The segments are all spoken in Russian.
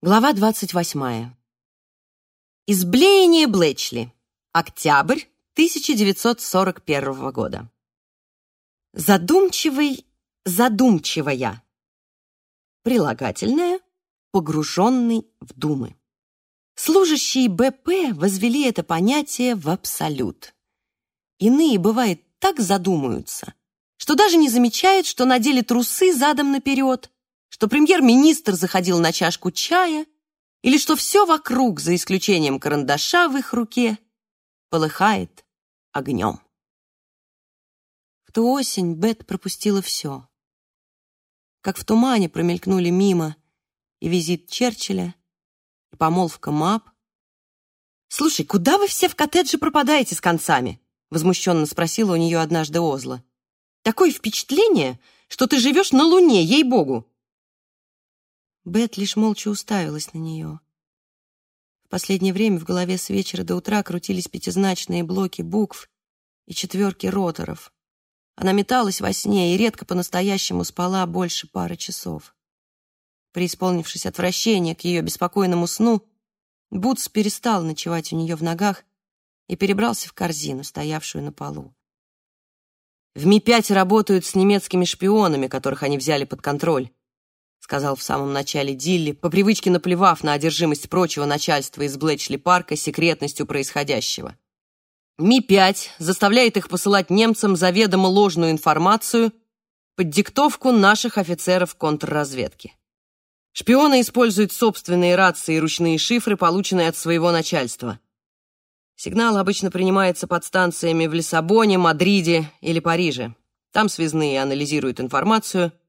Глава 28. Изблеяние Блэчли. Октябрь 1941 года. Задумчивый, задумчивая. Прилагательное, погруженный в думы. Служащие БП возвели это понятие в абсолют. Иные, бывает, так задумаются, что даже не замечают, что надели трусы задом наперед, что премьер-министр заходил на чашку чая или что все вокруг, за исключением карандаша в их руке, полыхает огнем. В ту осень Бет пропустила все. Как в тумане промелькнули мимо и визит Черчилля, и помолвка Мап. «Слушай, куда вы все в коттедже пропадаете с концами?» возмущенно спросила у нее однажды Озла. «Такое впечатление, что ты живешь на Луне, ей-богу!» Бет лишь молча уставилась на нее. В последнее время в голове с вечера до утра крутились пятизначные блоки букв и четверки роторов. Она металась во сне и редко по-настоящему спала больше пары часов. Преисполнившись отвращения к ее беспокойному сну, Бутс перестал ночевать у нее в ногах и перебрался в корзину, стоявшую на полу. В Ми-5 работают с немецкими шпионами, которых они взяли под контроль сказал в самом начале Дилли, по привычке наплевав на одержимость прочего начальства из Блэчли-парка секретностью происходящего. Ми-5 заставляет их посылать немцам заведомо ложную информацию под диктовку наших офицеров контрразведки. Шпионы используют собственные рации и ручные шифры, полученные от своего начальства. Сигнал обычно принимается под станциями в Лиссабоне, Мадриде или Париже. Там связные анализируют информацию –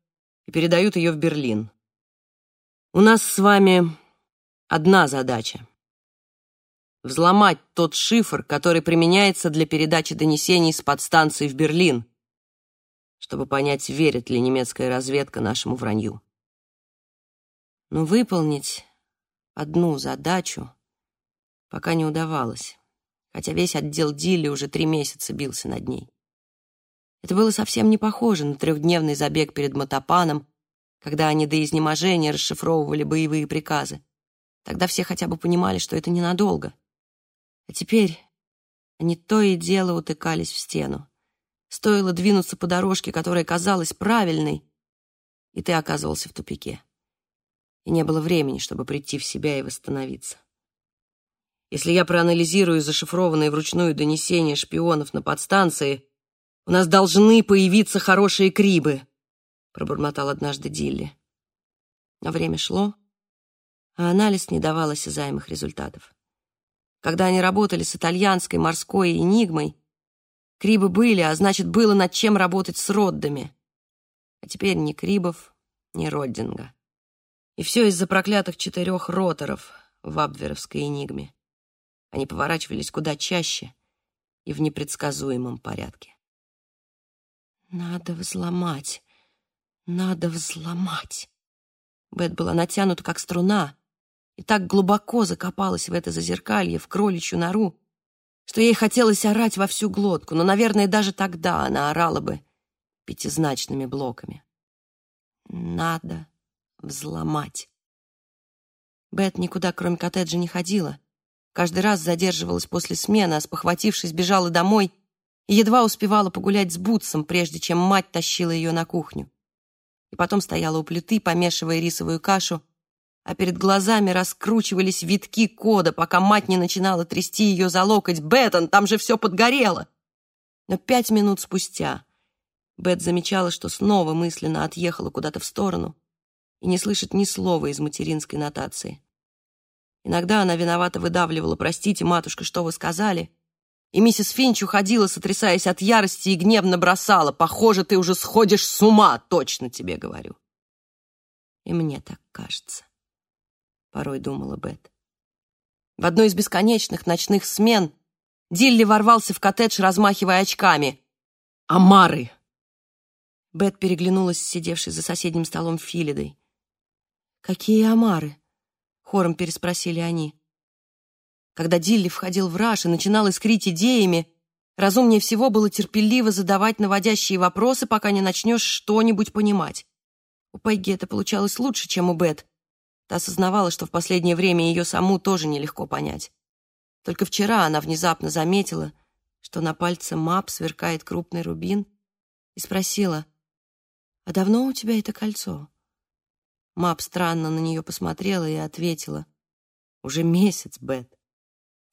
и передают ее в Берлин. У нас с вами одна задача — взломать тот шифр, который применяется для передачи донесений с подстанции в Берлин, чтобы понять, верит ли немецкая разведка нашему вранью. Но выполнить одну задачу пока не удавалось, хотя весь отдел Дилли уже три месяца бился над ней. Это было совсем не похоже на трехдневный забег перед Мотопаном, когда они до изнеможения расшифровывали боевые приказы. Тогда все хотя бы понимали, что это ненадолго. А теперь они то и дело утыкались в стену. Стоило двинуться по дорожке, которая казалась правильной, и ты оказывался в тупике. И не было времени, чтобы прийти в себя и восстановиться. Если я проанализирую зашифрованные вручную донесения шпионов на подстанции, у нас должны появиться хорошие крибы», — пробормотал однажды Дилли. Но время шло, а анализ не давал осязаемых результатов. Когда они работали с итальянской морской энигмой, крибы были, а значит, было над чем работать с Роддами. А теперь ни крибов, ни Роддинга. И все из-за проклятых четырех роторов в абверовской энигме. Они поворачивались куда чаще и в непредсказуемом порядке. Надо взломать. Надо взломать. Бет была натянута, как струна, и так глубоко закопалась в это зазеркалье, в кроличью нору, что ей хотелось орать во всю глотку, но, наверное, даже тогда она орала бы пятизначными блоками. Надо взломать. Бет никуда, кроме коттеджа, не ходила. Каждый раз задерживалась после смены, а спохватившись, бежала домой едва успевала погулять с Бутсом, прежде чем мать тащила ее на кухню. И потом стояла у плиты, помешивая рисовую кашу, а перед глазами раскручивались витки кода, пока мать не начинала трясти ее за локоть. «Беттон, там же все подгорело!» Но пять минут спустя Бет замечала, что снова мысленно отъехала куда-то в сторону и не слышит ни слова из материнской нотации. Иногда она виновато выдавливала «Простите, матушка, что вы сказали?» И миссис Финч уходила, сотрясаясь от ярости, и гневно бросала. «Похоже, ты уже сходишь с ума, точно тебе говорю». И мне так кажется, порой думала Бет. В одной из бесконечных ночных смен Дилли ворвался в коттедж, размахивая очками. «Амары!» Бет переглянулась сидевшей за соседним столом Филидой. «Какие омары?» — хором переспросили они. Когда Дилли входил в раж и начинал искрить идеями, разумнее всего было терпеливо задавать наводящие вопросы, пока не начнешь что-нибудь понимать. У Пегги это получалось лучше, чем у Бет, Та осознавала, что в последнее время ее саму тоже нелегко понять. Только вчера она внезапно заметила, что на пальце Мап сверкает крупный рубин, и спросила, «А давно у тебя это кольцо?» Мап странно на нее посмотрела и ответила, «Уже месяц, Бет.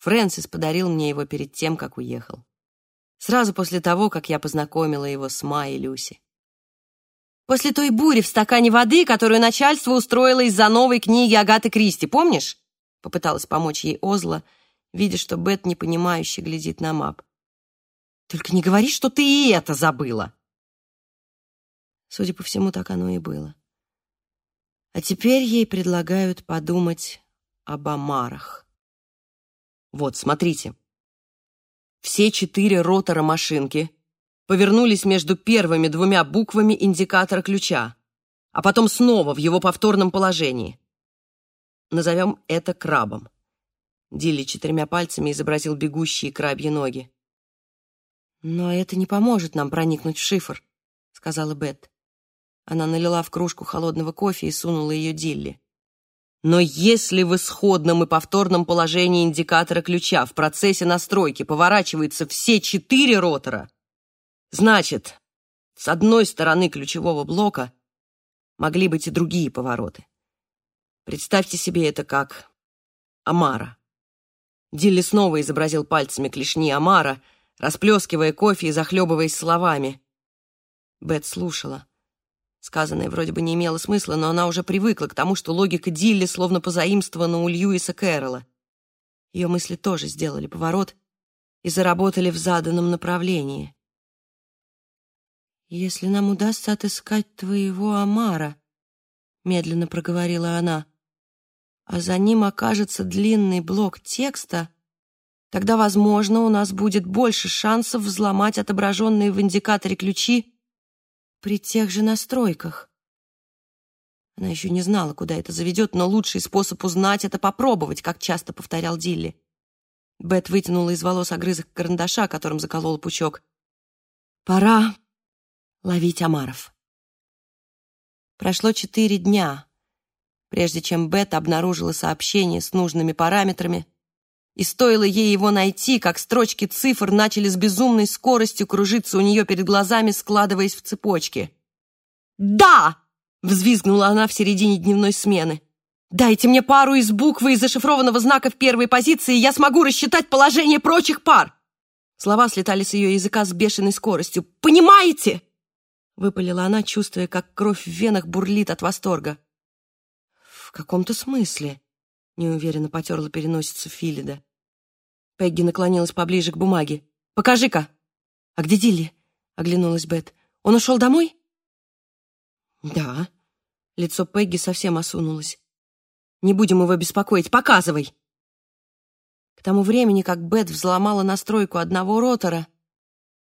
Фрэнсис подарил мне его перед тем, как уехал. Сразу после того, как я познакомила его с Ма и Люси. После той бури в стакане воды, которую начальство устроило из-за новой книги Агаты Кристи, помнишь? Попыталась помочь ей Озла, видя, что Бет непонимающе глядит на мап. Только не говори, что ты и это забыла. Судя по всему, так оно и было. А теперь ей предлагают подумать об омарах. Вот, смотрите. Все четыре ротора машинки повернулись между первыми двумя буквами индикатора ключа, а потом снова в его повторном положении. Назовем это крабом. Дилли четырьмя пальцами изобразил бегущие крабьи ноги. «Но это не поможет нам проникнуть в шифр», — сказала Бет. Она налила в кружку холодного кофе и сунула ее Дилли. Но если в исходном и повторном положении индикатора ключа в процессе настройки поворачиваются все четыре ротора, значит, с одной стороны ключевого блока могли быть и другие повороты. Представьте себе это как Амара. Дилли снова изобразил пальцами клешни Амара, расплескивая кофе и захлебываясь словами. Бет слушала. Сказанное вроде бы не имело смысла, но она уже привыкла к тому, что логика Дилли словно позаимствована у Льюиса Кэрролла. Ее мысли тоже сделали поворот и заработали в заданном направлении. «Если нам удастся отыскать твоего Амара», — медленно проговорила она, «а за ним окажется длинный блок текста, тогда, возможно, у нас будет больше шансов взломать отображенные в индикаторе ключи при тех же настройках. Она еще не знала, куда это заведет, но лучший способ узнать — это попробовать, как часто повторял Дилли. Бет вытянула из волос огрызок карандаша, которым заколола пучок. «Пора ловить омаров». Прошло четыре дня, прежде чем Бет обнаружила сообщение с нужными параметрами, и стоило ей его найти, как строчки цифр начали с безумной скоростью кружиться у нее перед глазами, складываясь в цепочки. «Да!» — взвизгнула она в середине дневной смены. «Дайте мне пару из буквы из зашифрованного знака в первой позиции, и я смогу рассчитать положение прочих пар!» Слова слетали с ее языка с бешеной скоростью. «Понимаете?» — выпалила она, чувствуя, как кровь в венах бурлит от восторга. «В каком-то смысле», — неуверенно потерла переносицу Филида. Пегги наклонилась поближе к бумаге. «Покажи-ка!» «А где Дилли?» — оглянулась Бет. «Он ушел домой?» «Да». Лицо Пегги совсем осунулось. «Не будем его беспокоить. Показывай!» К тому времени, как Бет взломала настройку одного ротора,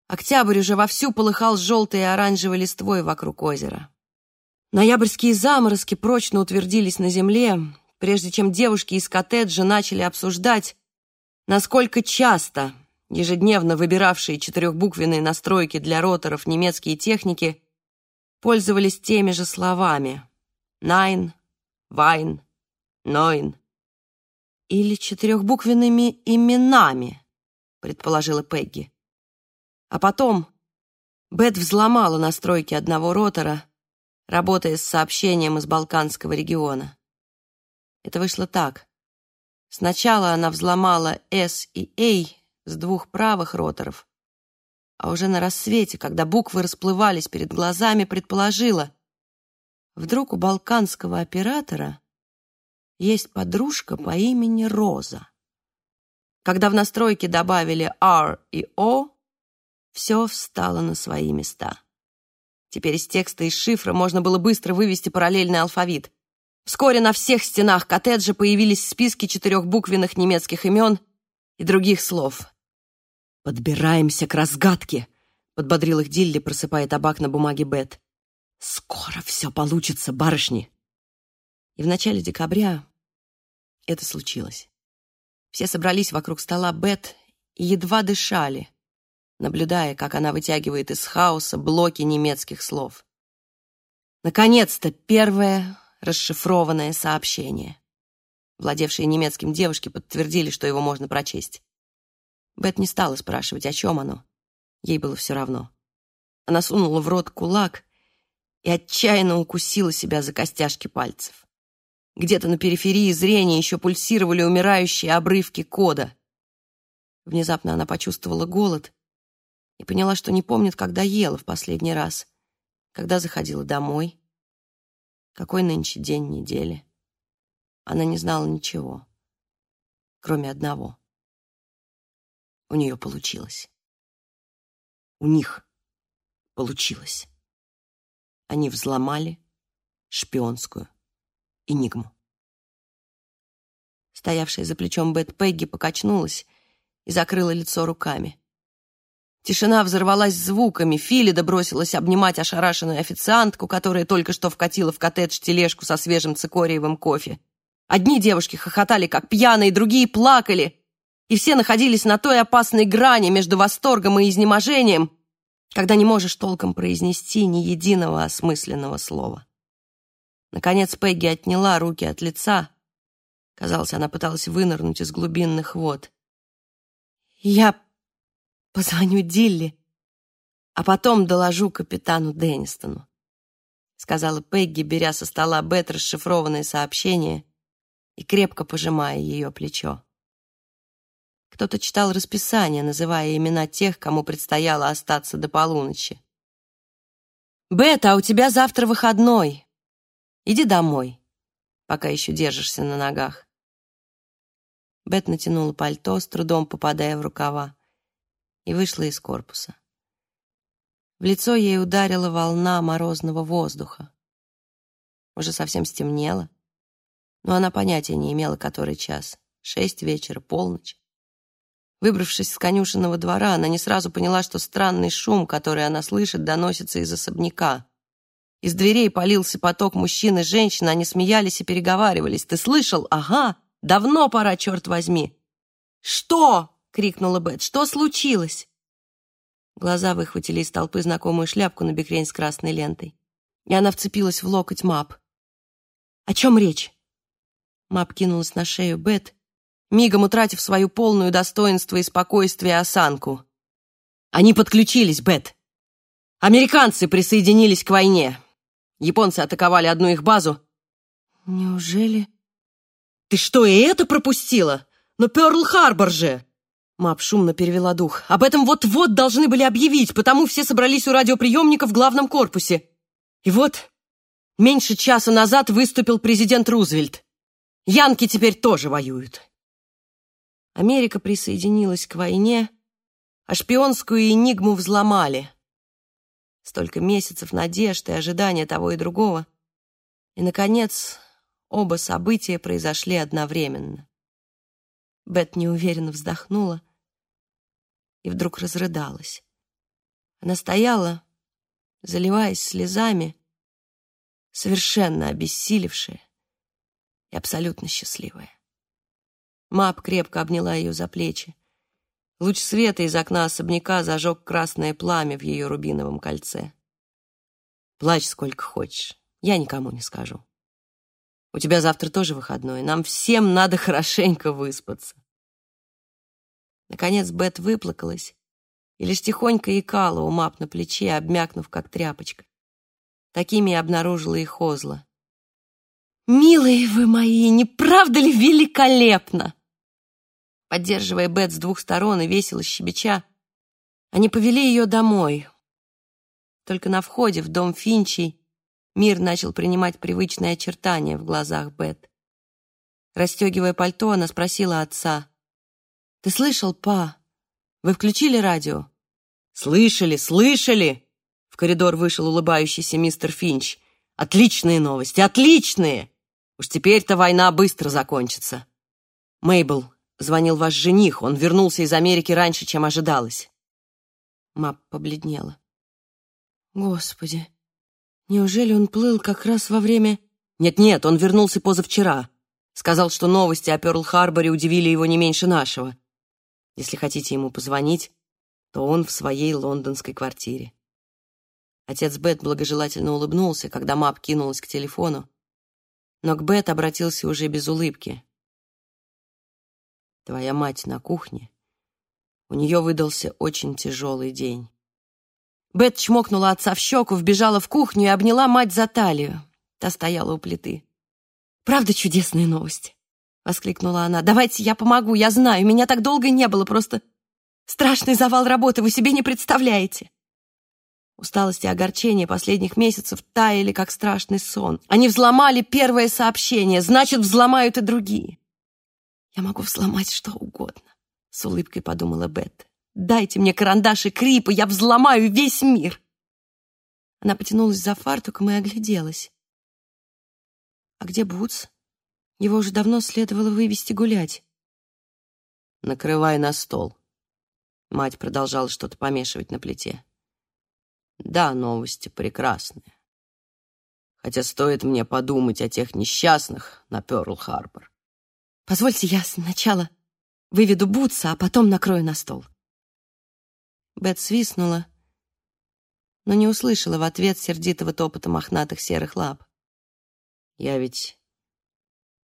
октябрь уже вовсю полыхал желтой и оранжевой листвой вокруг озера. Ноябрьские заморозки прочно утвердились на земле, прежде чем девушки из коттеджа начали обсуждать, Насколько часто ежедневно выбиравшие четырехбуквенные настройки для роторов немецкие техники пользовались теми же словами «найн», «вайн», «нойн» или четырехбуквенными именами, предположила Пегги. А потом Бет взломала настройки одного ротора, работая с сообщением из Балканского региона. Это вышло так. Сначала она взломала S и A с двух правых роторов, а уже на рассвете, когда буквы расплывались перед глазами, предположила, вдруг у балканского оператора есть подружка по имени Роза. Когда в настройки добавили R и O, все встало на свои места. Теперь из текста и шифра можно было быстро вывести параллельный алфавит. Вскоре на всех стенах коттеджа появились списки четырехбуквенных немецких имен и других слов. «Подбираемся к разгадке», — подбодрил их Дилли, просыпая табак на бумаге Бет. «Скоро все получится, барышни!» И в начале декабря это случилось. Все собрались вокруг стола Бет и едва дышали, наблюдая, как она вытягивает из хаоса блоки немецких слов. Наконец-то первое расшифрованное сообщение. Владевшие немецким девушки подтвердили, что его можно прочесть. Бет не стала спрашивать, о чем оно. Ей было все равно. Она сунула в рот кулак и отчаянно укусила себя за костяшки пальцев. Где-то на периферии зрения еще пульсировали умирающие обрывки кода. Внезапно она почувствовала голод и поняла, что не помнит, когда ела в последний раз, когда заходила домой, какой нынче день недели. Она не знала ничего, кроме одного. У нее получилось. У них получилось. Они взломали шпионскую энигму. Стоявшая за плечом Бет Пегги покачнулась и закрыла лицо руками. Тишина взорвалась звуками. Филида бросилась обнимать ошарашенную официантку, которая только что вкатила в коттедж тележку со свежим цикориевым кофе. Одни девушки хохотали, как пьяные, другие плакали. И все находились на той опасной грани между восторгом и изнеможением, когда не можешь толком произнести ни единого осмысленного слова. Наконец Пегги отняла руки от лица. Казалось, она пыталась вынырнуть из глубинных вод. «Я позвоню Дилли, а потом доложу капитану Деннистону», сказала Пегги, беря со стола Бет расшифрованное сообщение и крепко пожимая ее плечо. Кто-то читал расписание, называя имена тех, кому предстояло остаться до полуночи. «Бет, а у тебя завтра выходной. Иди домой, пока еще держишься на ногах». Бет натянула пальто, с трудом попадая в рукава, и вышла из корпуса. В лицо ей ударила волна морозного воздуха. Уже совсем стемнело, но она понятия не имела, который час — шесть вечера, полночь. Выбравшись с конюшенного двора, она не сразу поняла, что странный шум, который она слышит, доносится из особняка. Из дверей полился поток мужчин и женщин, они смеялись и переговаривались. «Ты слышал? Ага! Давно пора, черт возьми!» «Что?» — крикнула Бет. «Что случилось?» Глаза выхватили из толпы знакомую шляпку на бекрень с красной лентой. И она вцепилась в локоть Мап. «О чем речь?» Мап кинулась на шею Бет, мигом утратив свою полную достоинство и спокойствие осанку. Они подключились, Бет. Американцы присоединились к войне. Японцы атаковали одну их базу. Неужели? Ты что, и это пропустила? Но Пёрл-Харбор же! Мап шумно перевела дух. Об этом вот-вот должны были объявить, потому все собрались у радиоприемника в главном корпусе. И вот, меньше часа назад выступил президент Рузвельт. Янки теперь тоже воюют. Америка присоединилась к войне, а шпионскую энигму взломали. Столько месяцев надежд и ожидания того и другого. И, наконец, оба события произошли одновременно. Бет неуверенно вздохнула и вдруг разрыдалась. Она стояла, заливаясь слезами, совершенно обессилевшая и абсолютно счастливая. Мап крепко обняла ее за плечи. Луч света из окна особняка зажег красное пламя в ее рубиновом кольце. «Плачь сколько хочешь, я никому не скажу. У тебя завтра тоже выходной, нам всем надо хорошенько выспаться». Наконец Бет выплакалась и лишь тихонько икала у Мап на плече, обмякнув, как тряпочка. Такими и обнаружила их Озла. «Милые вы мои, не правда ли великолепно?» Поддерживая Бет с двух сторон и весело щебеча, они повели ее домой. Только на входе в дом Финчей мир начал принимать привычные очертания в глазах Бет. Расстегивая пальто, она спросила отца. «Ты слышал, па? Вы включили радио?» «Слышали, слышали!» В коридор вышел улыбающийся мистер Финч. «Отличные новости, отличные! Уж теперь-то война быстро закончится. Мейбл, Звонил ваш жених, он вернулся из Америки раньше, чем ожидалось. Мап побледнела. Господи, неужели он плыл как раз во время... Нет-нет, он вернулся позавчера. Сказал, что новости о Пёрл-Харборе удивили его не меньше нашего. Если хотите ему позвонить, то он в своей лондонской квартире. Отец Бет благожелательно улыбнулся, когда Мап кинулась к телефону, Но к Бет обратился уже без улыбки. «Твоя мать на кухне. У нее выдался очень тяжелый день». Бет чмокнула отца в щеку, вбежала в кухню и обняла мать за талию. Та стояла у плиты. «Правда чудесная новость?» — воскликнула она. «Давайте я помогу, я знаю, меня так долго не было, просто страшный завал работы, вы себе не представляете». Усталость и огорчение последних месяцев таяли, как страшный сон. Они взломали первое сообщение, значит, взломают и другие. «Я могу взломать что угодно», — с улыбкой подумала Бет. «Дайте мне карандаш и крипы, я взломаю весь мир!» Она потянулась за фартуком и огляделась. «А где Бутс? Его уже давно следовало вывести гулять». «Накрывай на стол». Мать продолжала что-то помешивать на плите. Да, новости прекрасные. Хотя стоит мне подумать о тех несчастных на Пёрл-Харбор. Позвольте я сначала выведу Бутса, а потом накрою на стол. Бет свистнула, но не услышала в ответ сердитого топота мохнатых серых лап. Я ведь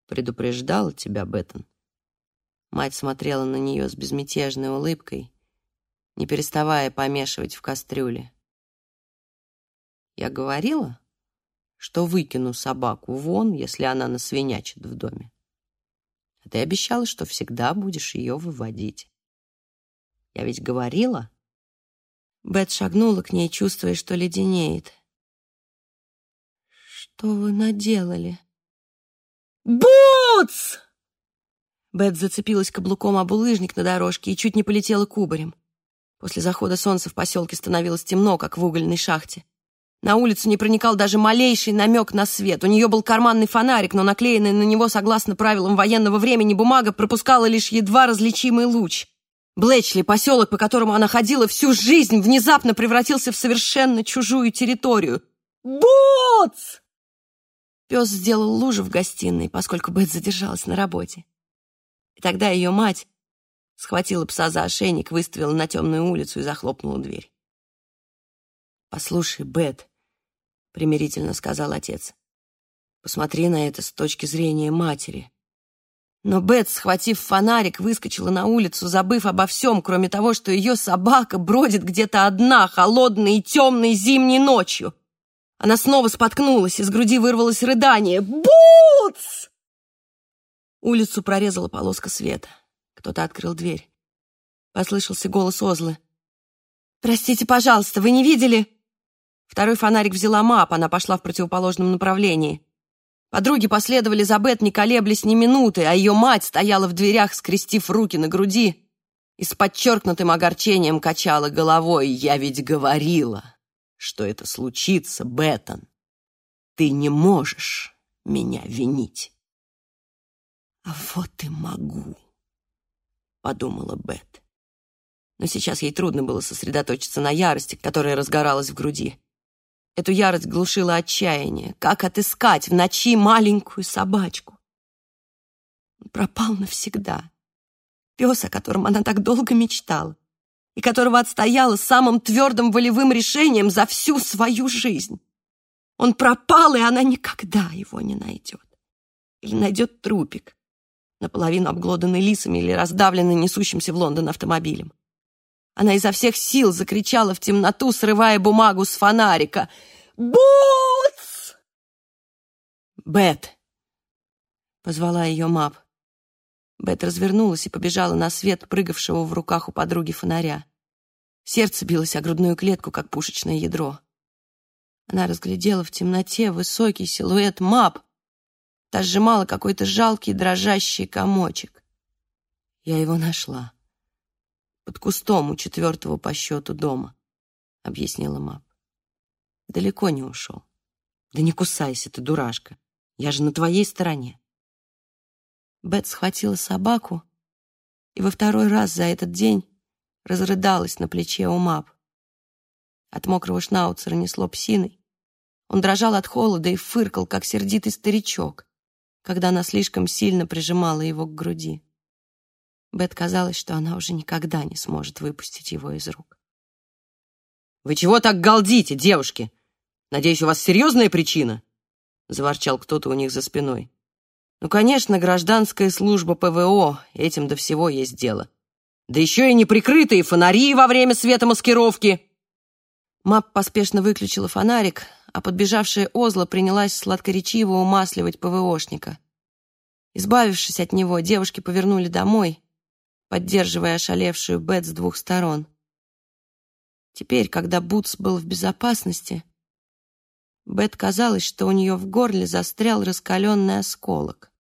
предупреждала тебя, Беттон. Мать смотрела на нее с безмятежной улыбкой, не переставая помешивать в кастрюле. Я говорила, что выкину собаку вон, если она насвинячит в доме. А ты обещала, что всегда будешь ее выводить. Я ведь говорила. Бет шагнула к ней, чувствуя, что леденеет. Что вы наделали? Бутс! Бет зацепилась каблуком об улыжник на дорожке и чуть не полетела кубарем. После захода солнца в поселке становилось темно, как в угольной шахте. На улицу не проникал даже малейший намек на свет. У нее был карманный фонарик, но наклеенная на него, согласно правилам военного времени, бумага пропускала лишь едва различимый луч. Блэчли, поселок, по которому она ходила всю жизнь, внезапно превратился в совершенно чужую территорию. «Боц!» Пес сделал лужу в гостиной, поскольку Бет задержалась на работе. И тогда ее мать схватила пса за ошейник, выставила на темную улицу и захлопнула дверь. «Послушай, Бет», примирительно сказал отец. Посмотри на это с точки зрения матери. Но Бет, схватив фонарик, выскочила на улицу, забыв обо всем, кроме того, что ее собака бродит где-то одна, холодной и темной зимней ночью. Она снова споткнулась, из груди вырвалось рыдание. «Бутс!» Улицу прорезала полоска света. Кто-то открыл дверь. Послышался голос Озлы. «Простите, пожалуйста, вы не видели?» Второй фонарик взяла мап, она пошла в противоположном направлении. Подруги последовали за Бет, не колеблясь ни минуты, а ее мать стояла в дверях, скрестив руки на груди и с подчеркнутым огорчением качала головой. «Я ведь говорила, что это случится, Беттон. Ты не можешь меня винить». «А вот и могу», — подумала Бет. Но сейчас ей трудно было сосредоточиться на ярости, которая разгоралась в груди. Эту ярость глушила отчаяние. Как отыскать в ночи маленькую собачку? пропал навсегда. Пес, о котором она так долго мечтала, и которого отстояла самым твердым волевым решением за всю свою жизнь. Он пропал, и она никогда его не найдет. Или найдет трупик, наполовину обглоданный лисами или раздавленный несущимся в Лондон автомобилем. Она изо всех сил закричала в темноту, срывая бумагу с фонарика. «Бутс!» «Бет!» — позвала ее Мап. Бет развернулась и побежала на свет прыгавшего в руках у подруги фонаря. Сердце билось о грудную клетку, как пушечное ядро. Она разглядела в темноте высокий силуэт Мап. Та сжимала какой-то жалкий дрожащий комочек. Я его нашла под кустом у четвертого по счету дома», — объяснила Мап. «Далеко не ушел. Да не кусайся ты, дурашка. Я же на твоей стороне». Бет схватила собаку и во второй раз за этот день разрыдалась на плече у Мап. От мокрого шнауцера несло псиной. Он дрожал от холода и фыркал, как сердитый старичок, когда она слишком сильно прижимала его к груди. Бет казалось, что она уже никогда не сможет выпустить его из рук. «Вы чего так галдите, девушки? Надеюсь, у вас серьезная причина?» — заворчал кто-то у них за спиной. Ну, конечно, гражданская служба ПВО, этим до всего есть дело. Да еще и неприкрытые фонари во время светомаскировки. Мап поспешно выключила фонарик, а подбежавшая Озла принялась сладкоречиво умасливать ПВОшника. Избавившись от него, девушки повернули домой, поддерживая ошалевшую Бет с двух сторон. Теперь, когда Бутс был в безопасности, Бет казалось, что у нее в горле застрял раскаленный осколок.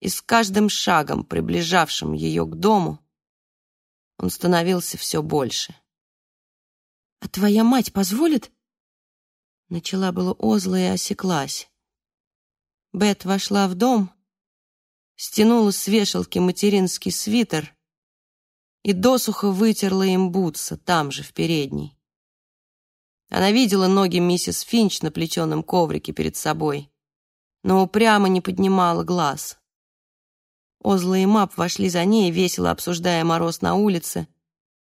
И с каждым шагом, приближавшим ее к дому, он становился все больше. «А твоя мать позволит?» Начала было Озла и осеклась. Бет вошла в дом, стянула с вешалки материнский свитер и досуха вытерла им бутса там же, в передней. Она видела ноги миссис Финч на плетеном коврике перед собой, но упрямо не поднимала глаз. Озла и Мап вошли за ней, весело обсуждая мороз на улице,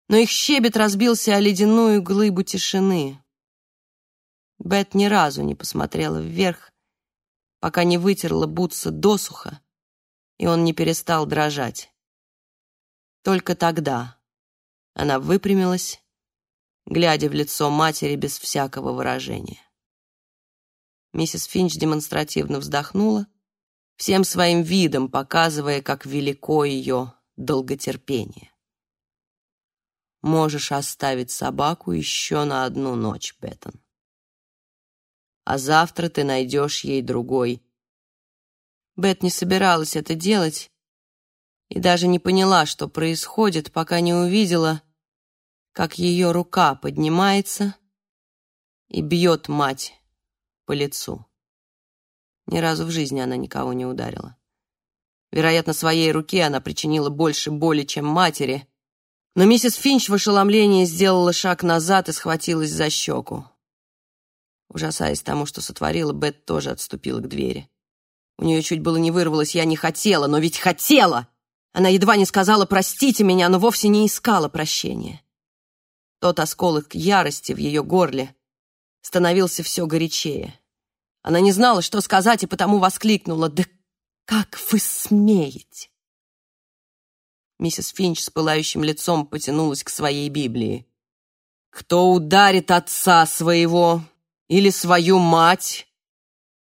но их щебет разбился о ледяную глыбу тишины. Бет ни разу не посмотрела вверх, пока не вытерла Бутса досуха, и он не перестал дрожать. Только тогда она выпрямилась, глядя в лицо матери без всякого выражения. Миссис Финч демонстративно вздохнула, всем своим видом показывая, как велико ее долготерпение. Можешь оставить собаку еще на одну ночь, Беттон. А завтра ты найдешь ей другой. Бет не собиралась это делать и даже не поняла, что происходит, пока не увидела, как ее рука поднимается и бьет мать по лицу. Ни разу в жизни она никого не ударила. Вероятно, своей руке она причинила больше боли, чем матери, но миссис Финч в ошеломлении сделала шаг назад и схватилась за щеку. Ужасаясь тому, что сотворила, Бет тоже отступила к двери. У нее чуть было не вырвалось «я не хотела», но ведь хотела! Она едва не сказала «простите меня», но вовсе не искала прощения. Тот осколок ярости в ее горле становился все горячее. Она не знала, что сказать, и потому воскликнула «Да как вы смеете?» Миссис Финч с пылающим лицом потянулась к своей Библии. «Кто ударит отца своего или свою мать,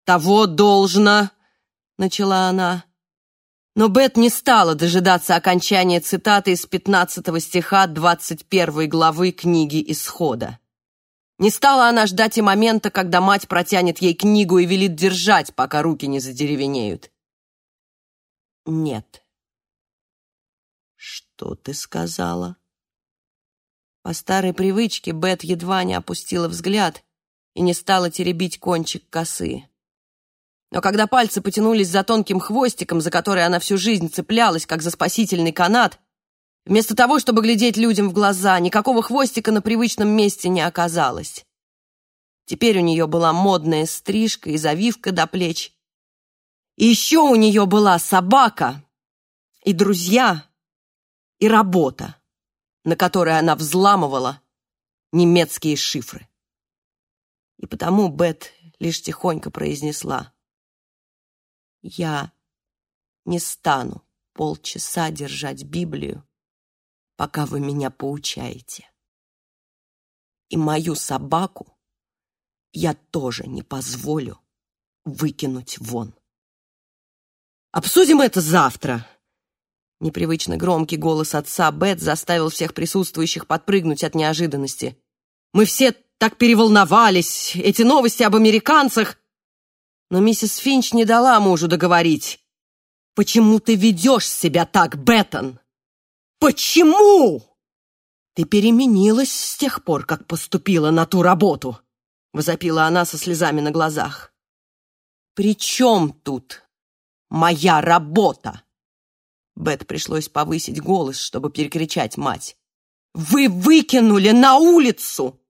того должно...» — начала она. Но Бет не стала дожидаться окончания цитаты из 15 стиха 21 главы книги Исхода. Не стала она ждать и момента, когда мать протянет ей книгу и велит держать, пока руки не задеревенеют. Нет. «Что ты сказала?» По старой привычке Бет едва не опустила взгляд и не стала теребить кончик косы. Но когда пальцы потянулись за тонким хвостиком, за который она всю жизнь цеплялась, как за спасительный канат, вместо того, чтобы глядеть людям в глаза, никакого хвостика на привычном месте не оказалось. Теперь у нее была модная стрижка и завивка до плеч. И еще у нее была собака и друзья, и работа, на которой она взламывала немецкие шифры. И потому Бет лишь тихонько произнесла «Я не стану полчаса держать Библию, пока вы меня поучаете. И мою собаку я тоже не позволю выкинуть вон. Обсудим это завтра, Непривычно громкий голос отца Бет заставил всех присутствующих подпрыгнуть от неожиданности. «Мы все так переволновались! Эти новости об американцах!» Но миссис Финч не дала мужу договорить. «Почему ты ведешь себя так, Беттон? Почему?» «Ты переменилась с тех пор, как поступила на ту работу», — возопила она со слезами на глазах. «При чем тут моя работа?» Бет пришлось повысить голос, чтобы перекричать мать. «Вы выкинули на улицу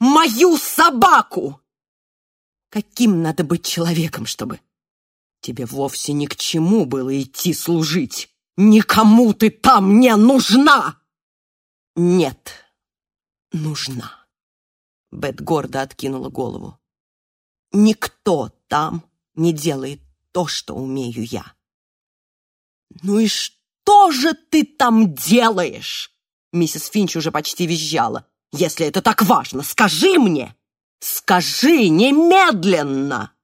мою собаку!» «Каким надо быть человеком, чтобы...» «Тебе вовсе ни к чему было идти служить! Никому ты там не нужна!» «Нет, нужна!» Бет гордо откинула голову. «Никто там не делает то, что умею я. «Ну и что же ты там делаешь?» Миссис Финч уже почти визжала. «Если это так важно, скажи мне! Скажи немедленно!»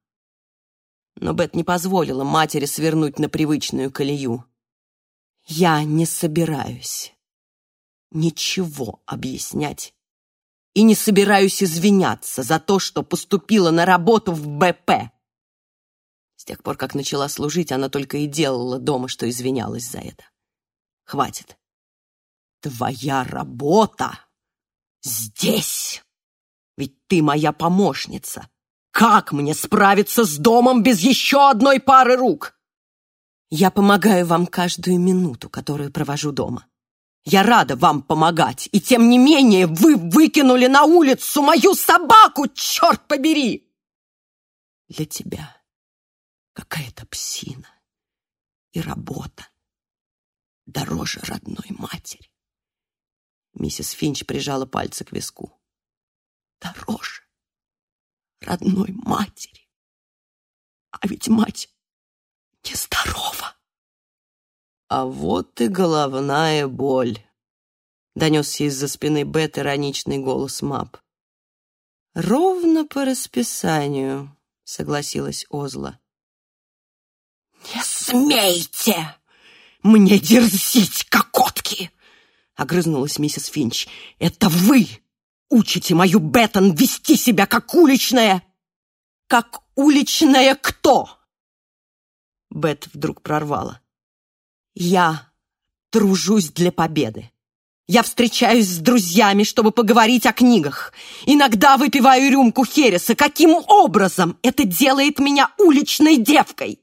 Но Бет не позволила матери свернуть на привычную колею. «Я не собираюсь ничего объяснять и не собираюсь извиняться за то, что поступила на работу в БП. С тех пор, как начала служить, она только и делала дома, что извинялась за это. Хватит. Твоя работа здесь. Ведь ты моя помощница. Как мне справиться с домом без еще одной пары рук? Я помогаю вам каждую минуту, которую провожу дома. Я рада вам помогать, и тем не менее вы выкинули на улицу мою собаку, черт побери! Для тебя какая-то псина и работа дороже родной матери. Миссис Финч прижала пальцы к виску. Дороже родной матери. А ведь мать нездорова. «А вот и головная боль», — донесся из-за спины Бет ироничный голос Мап. «Ровно по расписанию», — согласилась Озла. «Не смейте мне дерзить, кокотки!» — огрызнулась миссис Финч. «Это вы учите мою Беттон вести себя как уличная!» «Как уличная кто?» Бет вдруг прорвала. Я тружусь для победы. Я встречаюсь с друзьями, чтобы поговорить о книгах. Иногда выпиваю рюмку хереса. Каким образом это делает меня уличной девкой?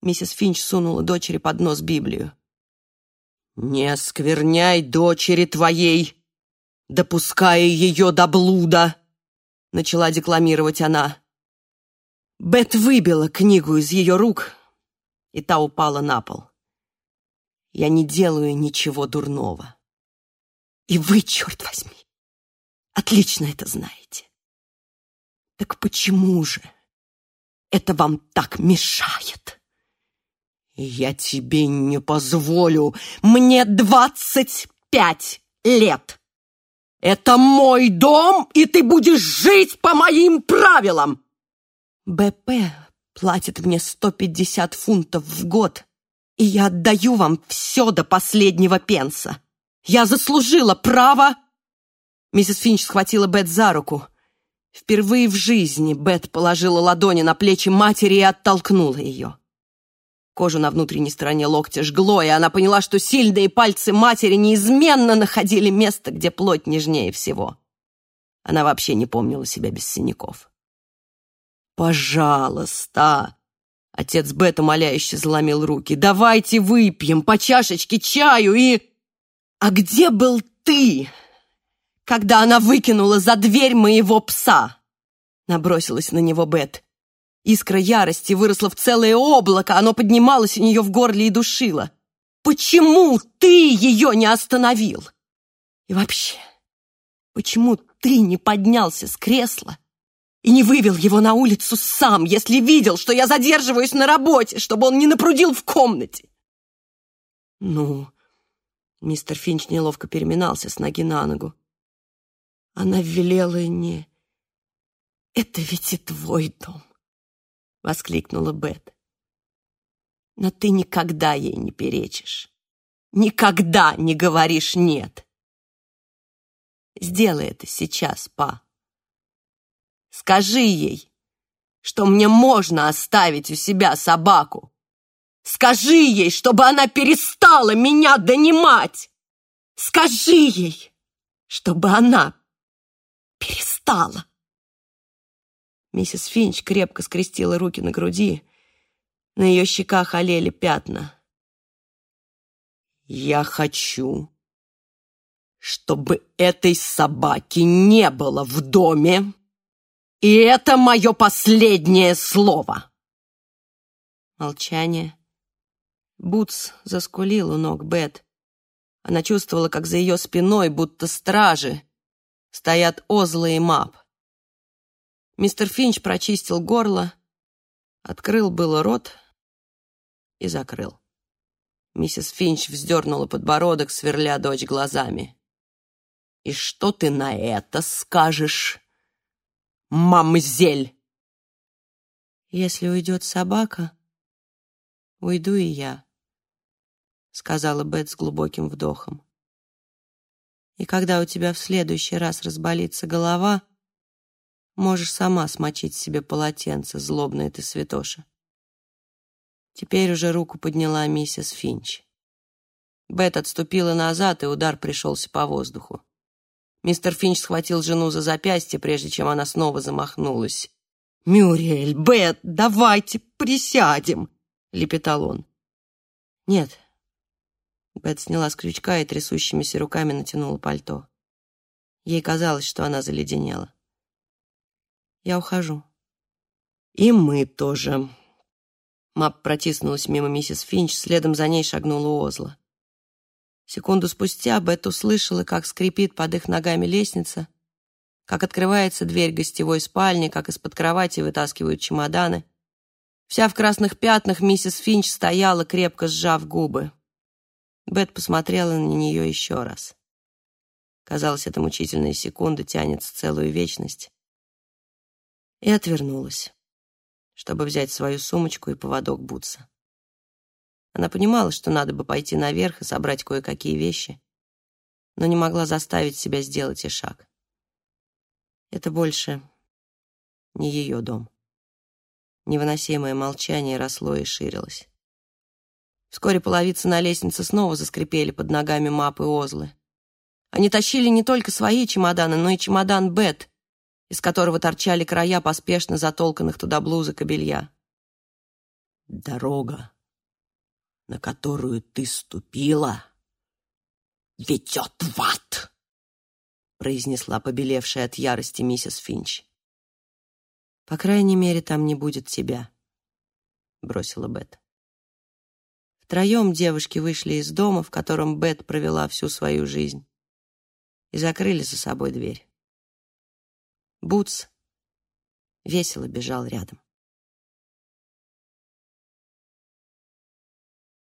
Миссис Финч сунула дочери под нос Библию. «Не оскверняй дочери твоей, допуская ее до блуда!» Начала декламировать она. Бет выбила книгу из ее рук, и та упала на пол. Я не делаю ничего дурного. И вы, черт возьми, отлично это знаете. Так почему же это вам так мешает? Я тебе не позволю. Мне двадцать пять лет. Это мой дом, и ты будешь жить по моим правилам. БП платит мне сто пятьдесят фунтов в год и я отдаю вам все до последнего пенса. Я заслужила право...» Миссис Финч схватила Бет за руку. Впервые в жизни Бет положила ладони на плечи матери и оттолкнула ее. Кожу на внутренней стороне локтя жгло, и она поняла, что сильные пальцы матери неизменно находили место, где плоть нежнее всего. Она вообще не помнила себя без синяков. «Пожалуйста!» Отец Бет умоляюще заломил руки. «Давайте выпьем по чашечке чаю и...» «А где был ты, когда она выкинула за дверь моего пса?» Набросилась на него Бет. Искра ярости выросла в целое облако, оно поднималось у нее в горле и душило. «Почему ты ее не остановил? И вообще, почему ты не поднялся с кресла и не вывел его на улицу сам, если видел, что я задерживаюсь на работе, чтобы он не напрудил в комнате. Ну, мистер Финч неловко переминался с ноги на ногу. Она велела не... «Это ведь и твой дом!» — воскликнула Бет. «Но ты никогда ей не перечишь. Никогда не говоришь «нет». Сделай это сейчас, па. Скажи ей, что мне можно оставить у себя собаку. Скажи ей, чтобы она перестала меня донимать. Скажи ей, чтобы она перестала. Миссис Финч крепко скрестила руки на груди. На ее щеках олели пятна. «Я хочу, чтобы этой собаки не было в доме и это мое последнее слово!» Молчание. Бутс заскулил у ног Бет. Она чувствовала, как за ее спиной, будто стражи, стоят Озла и Мап. Мистер Финч прочистил горло, открыл было рот и закрыл. Миссис Финч вздернула подбородок, сверля дочь глазами. «И что ты на это скажешь, мамзель?» «Если уйдет собака, уйду и я», — сказала Бет с глубоким вдохом. «И когда у тебя в следующий раз разболится голова, можешь сама смочить себе полотенце, злобная ты святоша». Теперь уже руку подняла миссис Финч. Бет отступила назад, и удар пришелся по воздуху. Мистер Финч схватил жену за запястье, прежде чем она снова замахнулась. «Мюриэль, Бет, давайте присядем!» — лепетал он. «Нет». Бет сняла с крючка и трясущимися руками натянула пальто. Ей казалось, что она заледенела. «Я ухожу». «И мы тоже», Мап протиснулась мимо миссис Финч, следом за ней шагнула Озла. Секунду спустя Бет услышала, как скрипит под их ногами лестница, как открывается дверь гостевой спальни, как из-под кровати вытаскивают чемоданы. Вся в красных пятнах миссис Финч стояла, крепко сжав губы. Бет посмотрела на нее еще раз. Казалось, эта мучительная секунда тянется целую вечность. И отвернулась чтобы взять свою сумочку и поводок Бутса. Она понимала, что надо бы пойти наверх и собрать кое-какие вещи, но не могла заставить себя сделать и шаг. Это больше не ее дом. Невыносимое молчание росло и ширилось. Вскоре половицы на лестнице снова заскрипели под ногами мапы Озлы. Они тащили не только свои чемоданы, но и чемодан Бет, из которого торчали края поспешно затолканных туда блузок и белья. «Дорога, на которую ты ступила, ведет в ад!» произнесла побелевшая от ярости миссис Финч. «По крайней мере, там не будет тебя», — бросила Бет. Втроем девушки вышли из дома, в котором Бет провела всю свою жизнь, и закрыли за собой дверь. Бутс весело бежал рядом.